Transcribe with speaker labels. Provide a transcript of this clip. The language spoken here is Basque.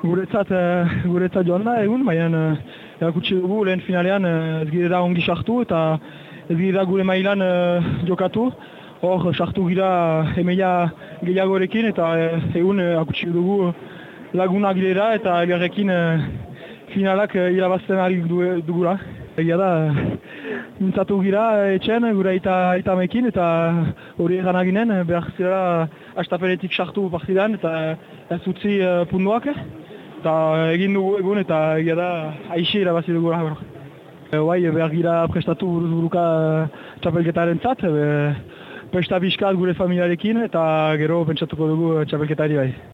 Speaker 1: guretzat, uh, guretzat joan da egun, baina uh, erakutsi dugu lehen finalean uh, ez girera ongi sartu eta ez girera gure mailan jokatu. Hor, sartu gira emeia gehiagorekin eta egun erakutsi dugu laguna girera eta elgarrekin finalak irabazten ari dugula. Egia da, mintzatu gira etxen, gure eta itamekin, eta hori egan aginen, behar zira astapenetik sartu partidan, eta ez utzi punduak. Eta egin dugu egun, eta egia da, aixi irabazi dugu. Bai, behar gira prestatu buruz buruka txapelketaren zat, presta gure familiarekin, eta gero pentsatuko dugu txapelketari bai.